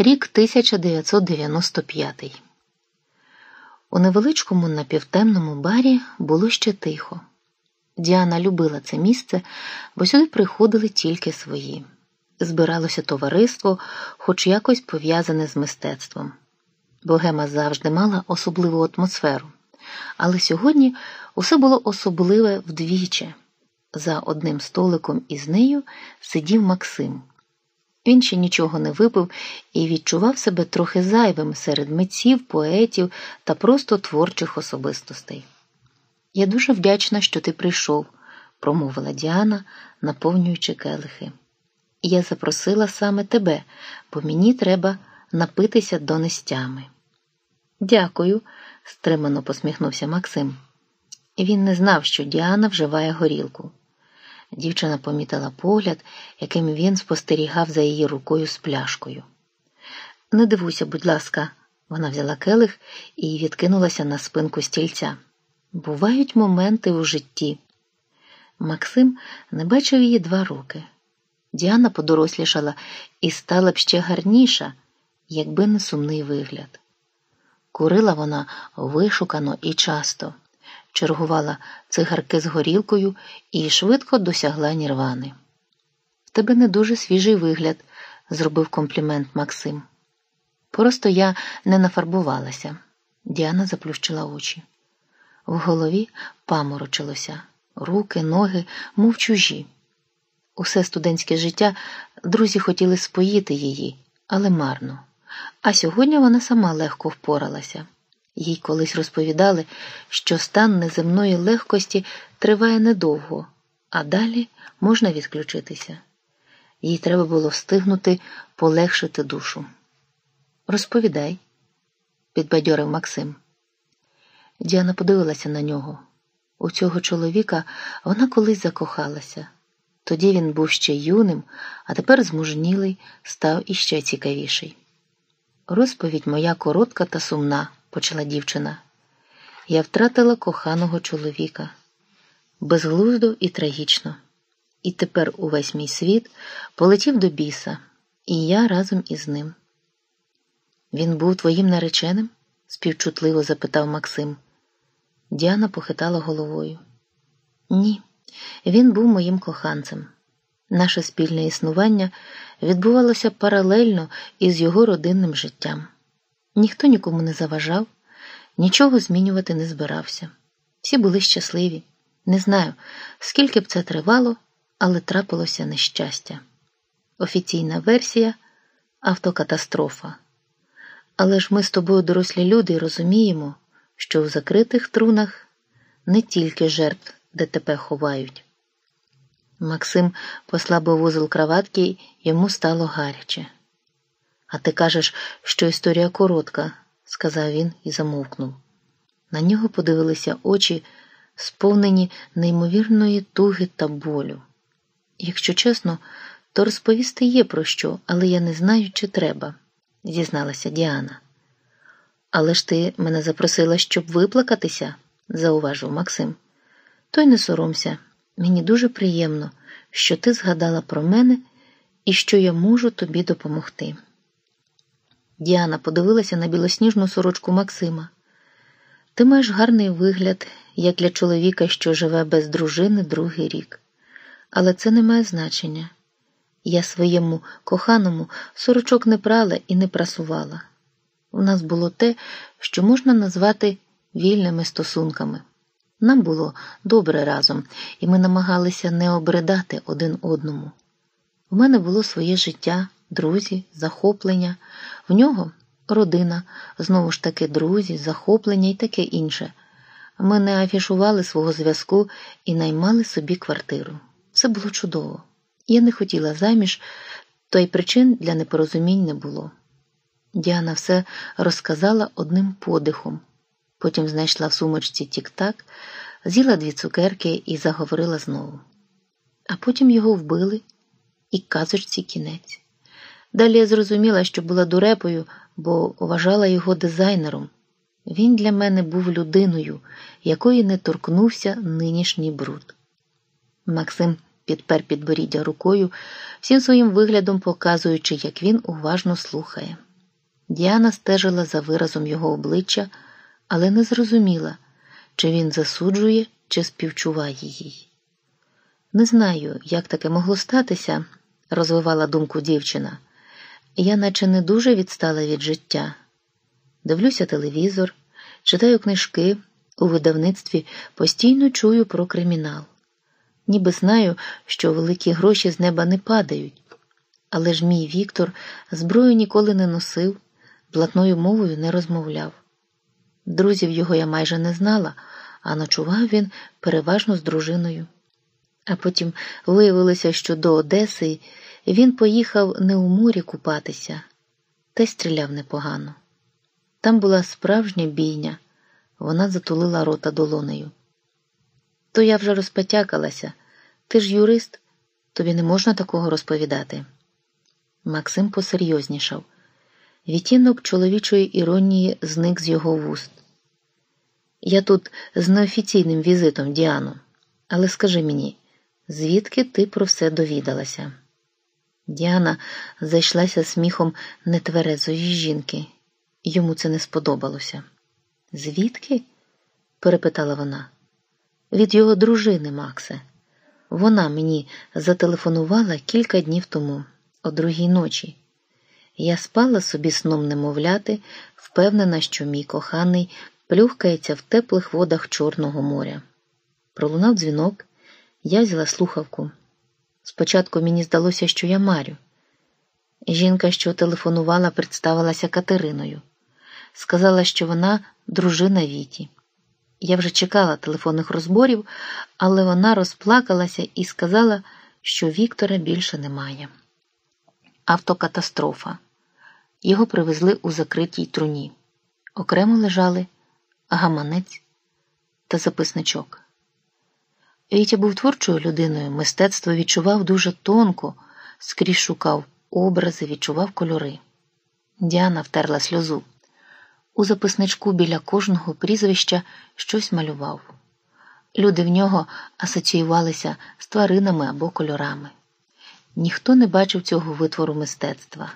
Рік 1995. У невеличкому напівтемному барі було ще тихо. Діана любила це місце, бо сюди приходили тільки свої. Збиралося товариство, хоч якось пов'язане з мистецтвом. Богема завжди мала особливу атмосферу. Але сьогодні усе було особливе вдвічі. За одним столиком із нею сидів Максим. Він ще нічого не випив і відчував себе трохи зайвим серед митців, поетів та просто творчих особистостей. Я дуже вдячна, що ти прийшов, промовила Діана, наповнюючи келихи. Я запросила саме тебе, бо мені треба напитися до нестями. Дякую, стримано посміхнувся Максим. Він не знав, що Діана вживає горілку. Дівчина помітила погляд, яким він спостерігав за її рукою з пляшкою. Не дивуйся, будь ласка, вона взяла келих і відкинулася на спинку стільця. Бувають моменти у житті. Максим не бачив її два роки. Діана подорослішала і стала б ще гарніша, якби не сумний вигляд. Курила вона вишукано і часто чергувала цигарки з горілкою і швидко досягла нірвани. В тебе не дуже свіжий вигляд, зробив комплімент Максим. Просто я не нафарбувалася. Діана заплющила очі. В голові паморочилося, руки, ноги, мов чужі. Усе студентське життя друзі хотіли споїти її, але марно. А сьогодні вона сама легко впоралася. Їй колись розповідали, що стан неземної легкості триває недовго, а далі можна відключитися. Їй треба було встигнути полегшити душу. Розповідай, підбадьорив Максим. Діана подивилася на нього. У цього чоловіка вона колись закохалася. Тоді він був ще юним, а тепер змужнілий, став іще цікавіший. Розповідь моя коротка та сумна почала дівчина. Я втратила коханого чоловіка безглуздо і трагічно. І тепер увесь мій світ полетів до біса, і я разом із ним. Він був твоїм нареченим? співчутливо запитав Максим. Діана похитала головою. Ні, він був моїм коханцем. Наше спільне існування відбувалося паралельно із його родинним життям. Ніхто нікому не заважав, нічого змінювати не збирався. Всі були щасливі. Не знаю, скільки б це тривало, але трапилося нещастя. Офіційна версія автокатастрофа. Але ж ми з тобою дорослі люди і розуміємо, що в закритих трунах не тільки жертв ДТП ховають. Максим послабив вузол краватки, йому стало гаряче. А ти кажеш, що історія коротка, сказав він і замовкнув. На нього подивилися очі, сповнені неймовірної туги та болю. Якщо чесно, то розповісти є про що, але я не знаю, чи треба, зізналася Діана. Але ж ти мене запросила, щоб виплакатися, зауважив Максим. То й не соромся, мені дуже приємно, що ти згадала про мене і що я можу тобі допомогти. Діана подивилася на білосніжну сорочку Максима. Ти маєш гарний вигляд, як для чоловіка, що живе без дружини другий рік. Але це не має значення. Я своєму коханому сорочок не прала і не прасувала. У нас було те, що можна назвати вільними стосунками. Нам було добре разом, і ми намагалися не обридати один одному. У мене було своє життя, друзі, захоплення, в нього родина, знову ж таки, друзі, захоплення і таке інше. Ми не афішували свого зв'язку і наймали собі квартиру. Це було чудово. Я не хотіла заміж, то й причин для непорозумінь не було. Діана все розказала одним подихом, потім знайшла в сумочці тік-так, з'їла дві цукерки і заговорила знову. А потім його вбили, і казочці кінець. Далі я зрозуміла, що була дурепою, бо вважала його дизайнером. Він для мене був людиною, якої не торкнувся нинішній бруд. Максим підпер підборіддя рукою, всім своїм виглядом показуючи, як він уважно слухає. Діана стежила за виразом його обличчя, але не зрозуміла, чи він засуджує, чи співчуває їй. Не знаю, як таке могло статися, розвивала думку дівчина. Я наче не дуже відстала від життя. Дивлюся телевізор, читаю книжки, у видавництві постійно чую про кримінал. Ніби знаю, що великі гроші з неба не падають. Але ж мій Віктор зброю ніколи не носив, блатною мовою не розмовляв. Друзів його я майже не знала, а ночував він переважно з дружиною. А потім виявилося, що до Одеси він поїхав не у морі купатися, та й стріляв непогано. Там була справжня бійня, вона затулила рота долонею. То я вже розпотякалася. Ти ж юрист, тобі не можна такого розповідати. Максим посерйознішав. Відтінок чоловічої іронії зник з його вуст. Я тут з неофіційним візитом, Діану, але скажи мені, звідки ти про все довідалася? Діана зайшлася сміхом нетверезої жінки. Йому це не сподобалося. Звідки? перепитала вона. Від його дружини, Максе. Вона мені зателефонувала кілька днів тому, о другій ночі. Я спала собі сном немовляти, впевнена, що мій коханий плюхкається в теплих водах Чорного моря. Пролунав дзвінок, я взяла слухавку. Спочатку мені здалося, що я марю. Жінка, що телефонувала, представилася Катериною. Сказала, що вона дружина Віті. Я вже чекала телефонних розборів, але вона розплакалася і сказала, що Віктора більше немає. Автокатастрофа. Його привезли у закритій труні. Окремо лежали гаманець та записничок. Вітя був творчою людиною, мистецтво відчував дуже тонко, скрізь шукав образи, відчував кольори. Діана втерла сльозу. У записничку біля кожного прізвища щось малював. Люди в нього асоціювалися з тваринами або кольорами. Ніхто не бачив цього витвору мистецтва.